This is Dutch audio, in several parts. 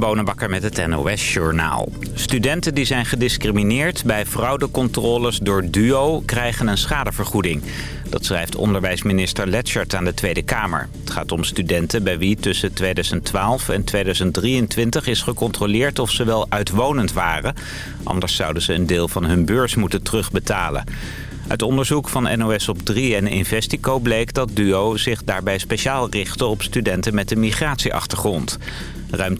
Bonenbakker met het NOS Journaal. Studenten die zijn gediscrimineerd bij fraudecontroles door DUO krijgen een schadevergoeding. Dat schrijft onderwijsminister Letchert aan de Tweede Kamer. Het gaat om studenten bij wie tussen 2012 en 2023 is gecontroleerd of ze wel uitwonend waren. Anders zouden ze een deel van hun beurs moeten terugbetalen. Uit onderzoek van NOS op 3 en Investico bleek dat DUO zich daarbij speciaal richtte op studenten met een migratieachtergrond. Ruim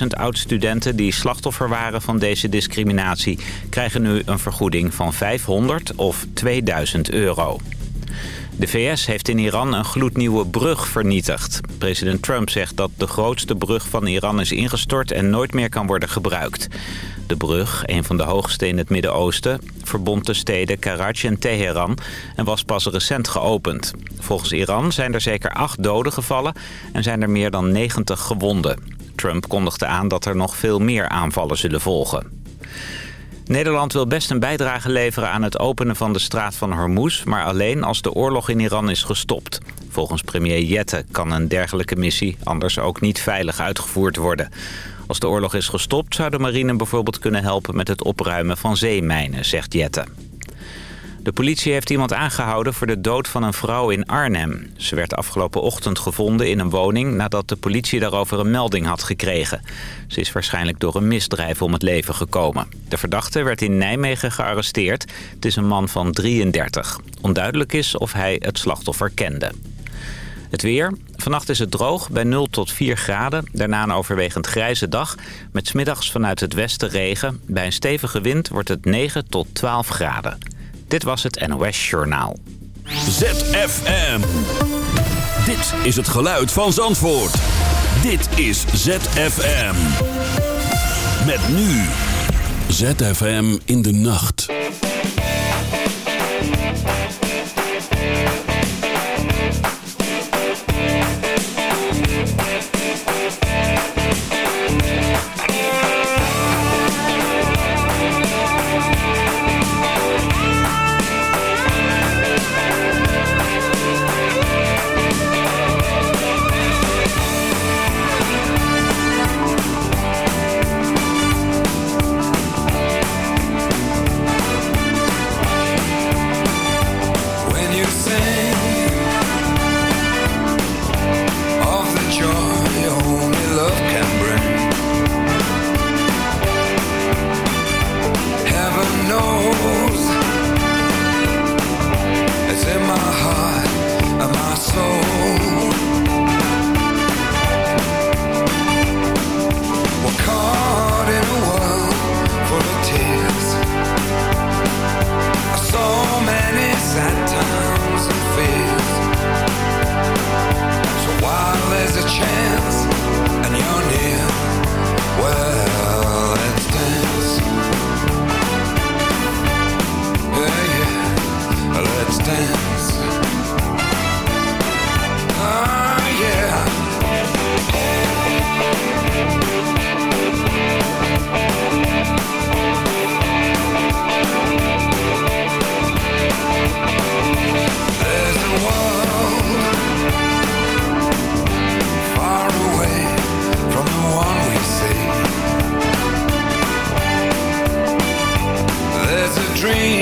20.000 oud-studenten die slachtoffer waren van deze discriminatie... krijgen nu een vergoeding van 500 of 2000 euro. De VS heeft in Iran een gloednieuwe brug vernietigd. President Trump zegt dat de grootste brug van Iran is ingestort en nooit meer kan worden gebruikt. De brug, een van de hoogste in het Midden-Oosten, verbond de steden Karaj en Teheran en was pas recent geopend. Volgens Iran zijn er zeker acht doden gevallen en zijn er meer dan 90 gewonden. Trump kondigde aan dat er nog veel meer aanvallen zullen volgen. Nederland wil best een bijdrage leveren aan het openen van de straat van Hormuz... maar alleen als de oorlog in Iran is gestopt. Volgens premier Jette kan een dergelijke missie anders ook niet veilig uitgevoerd worden. Als de oorlog is gestopt zou de marine bijvoorbeeld kunnen helpen met het opruimen van zeemijnen, zegt Jette. De politie heeft iemand aangehouden voor de dood van een vrouw in Arnhem. Ze werd afgelopen ochtend gevonden in een woning nadat de politie daarover een melding had gekregen. Ze is waarschijnlijk door een misdrijf om het leven gekomen. De verdachte werd in Nijmegen gearresteerd. Het is een man van 33. Onduidelijk is of hij het slachtoffer kende. Het weer. Vannacht is het droog bij 0 tot 4 graden. Daarna een overwegend grijze dag. Met smiddags vanuit het westen regen. Bij een stevige wind wordt het 9 tot 12 graden. Dit was het NOS Journaal. ZFM. Dit is het geluid van Zandvoort. Dit is ZFM. Met nu. ZFM in de nacht. dream.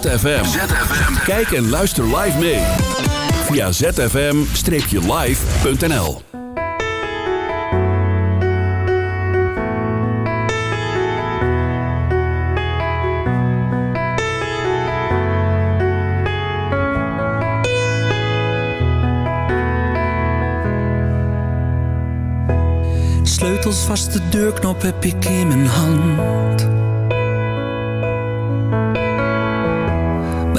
ZFM. Kijk en luister live mee. Via zfm-live.nl Sleutels vast, de deurknop heb ik in mijn hand.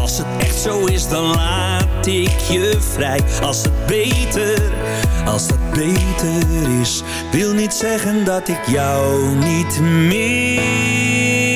Als het echt zo is dan laat ik je vrij. Als het beter, als dat beter is. Wil niet zeggen dat ik jou niet mis.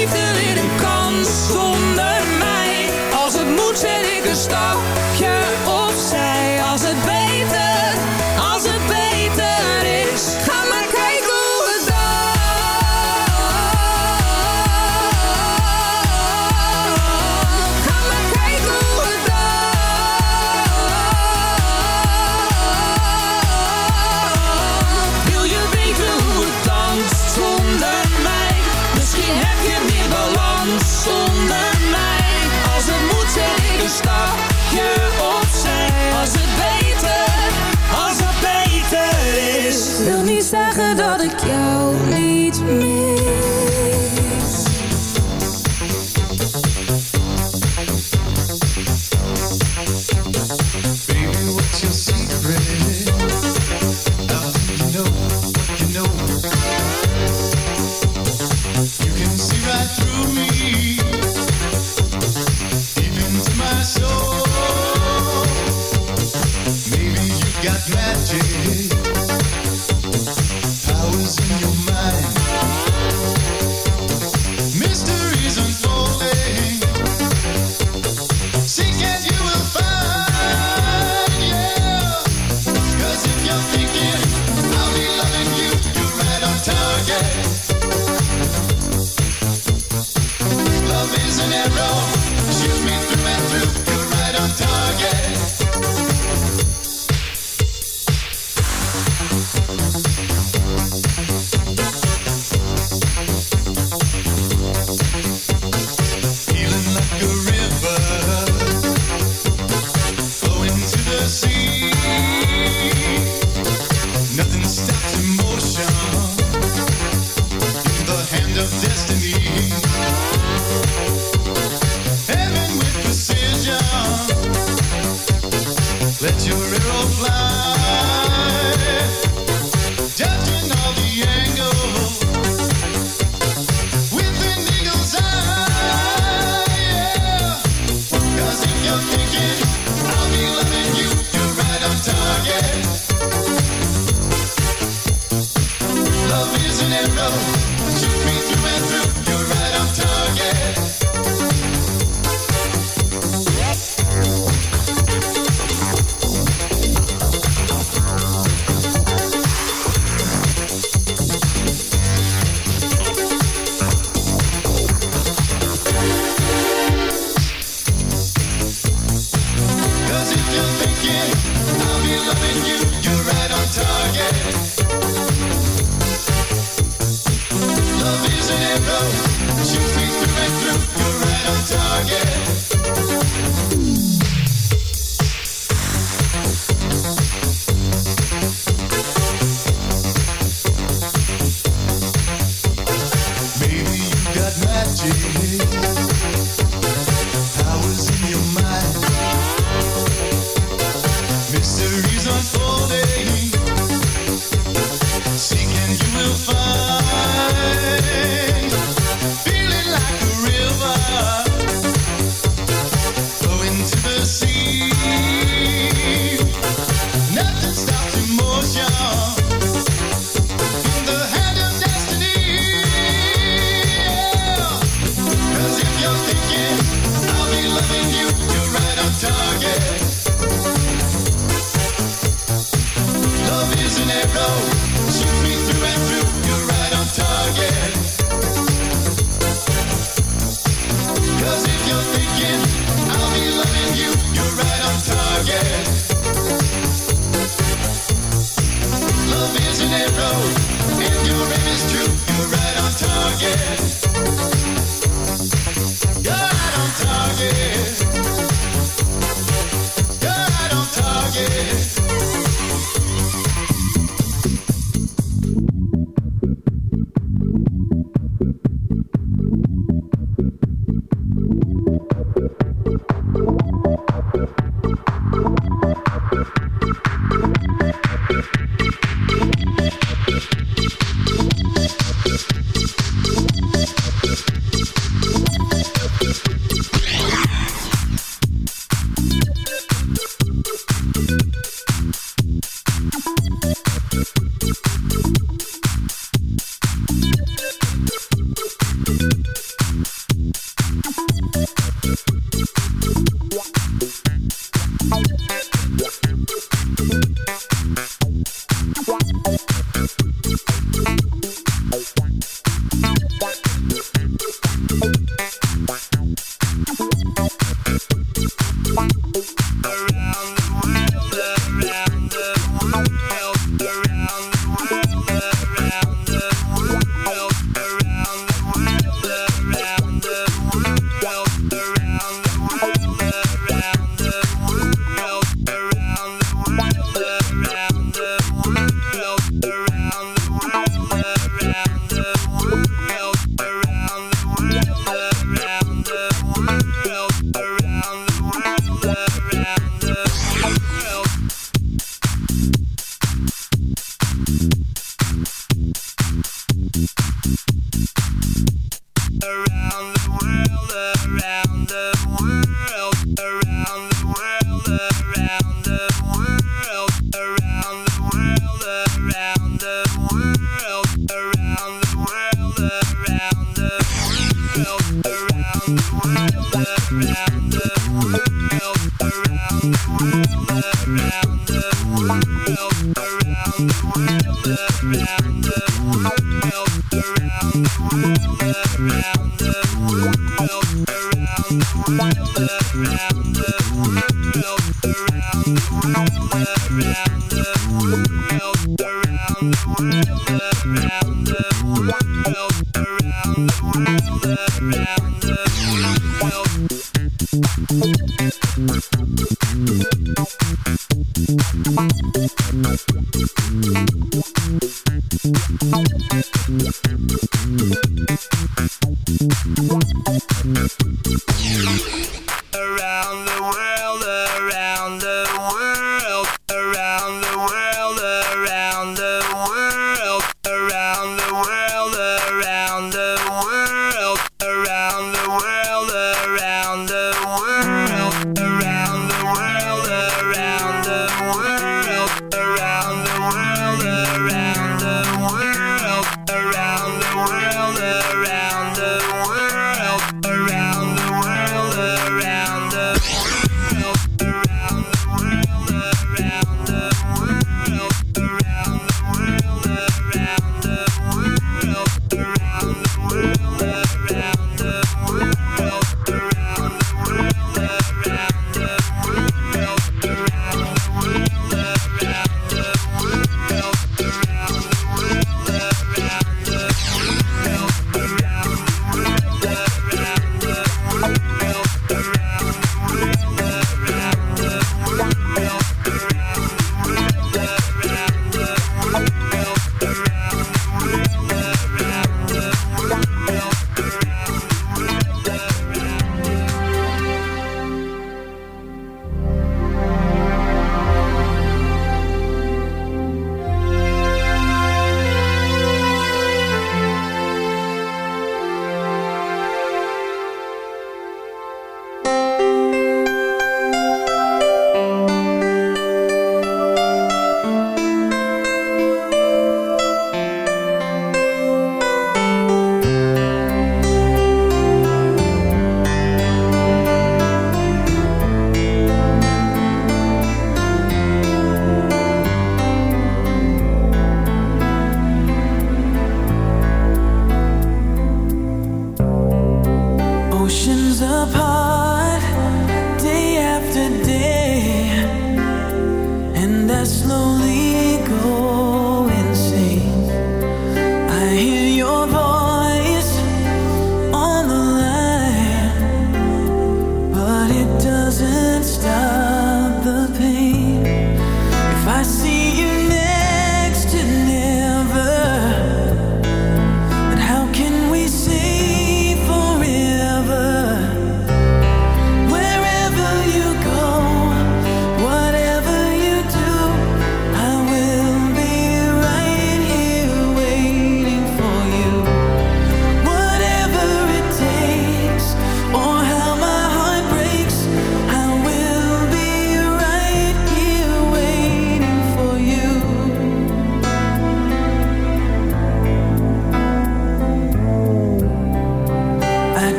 underworld.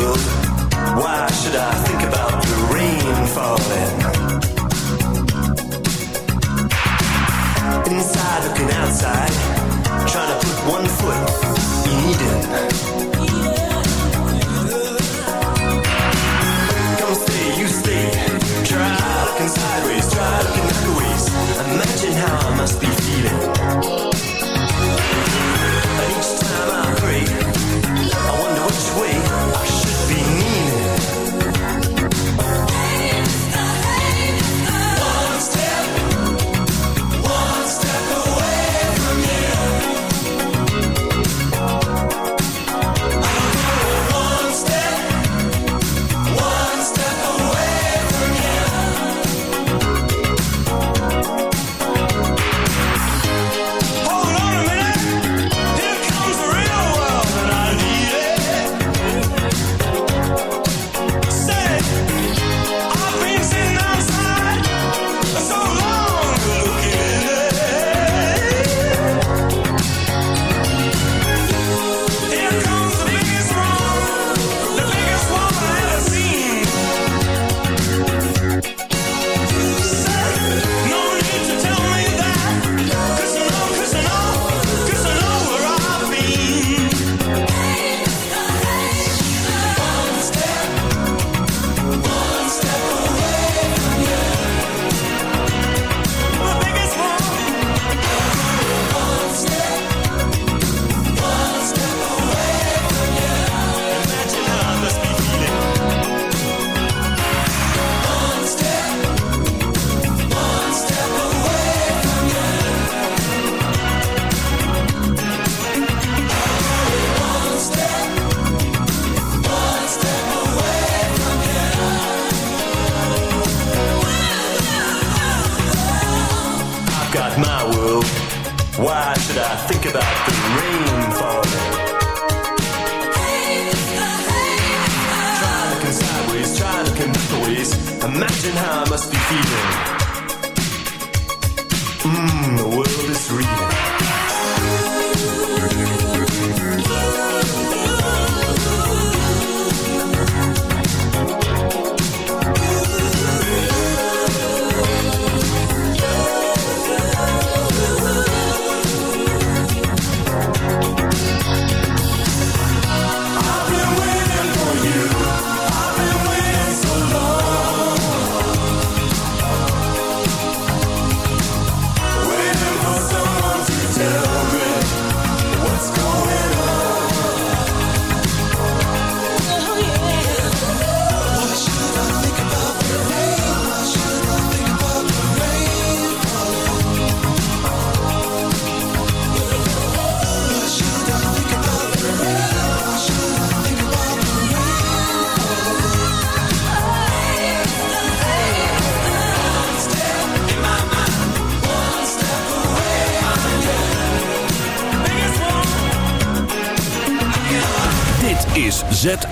book. Why should I think about the rain falling? Inside looking outside, trying to put one foot in Eden.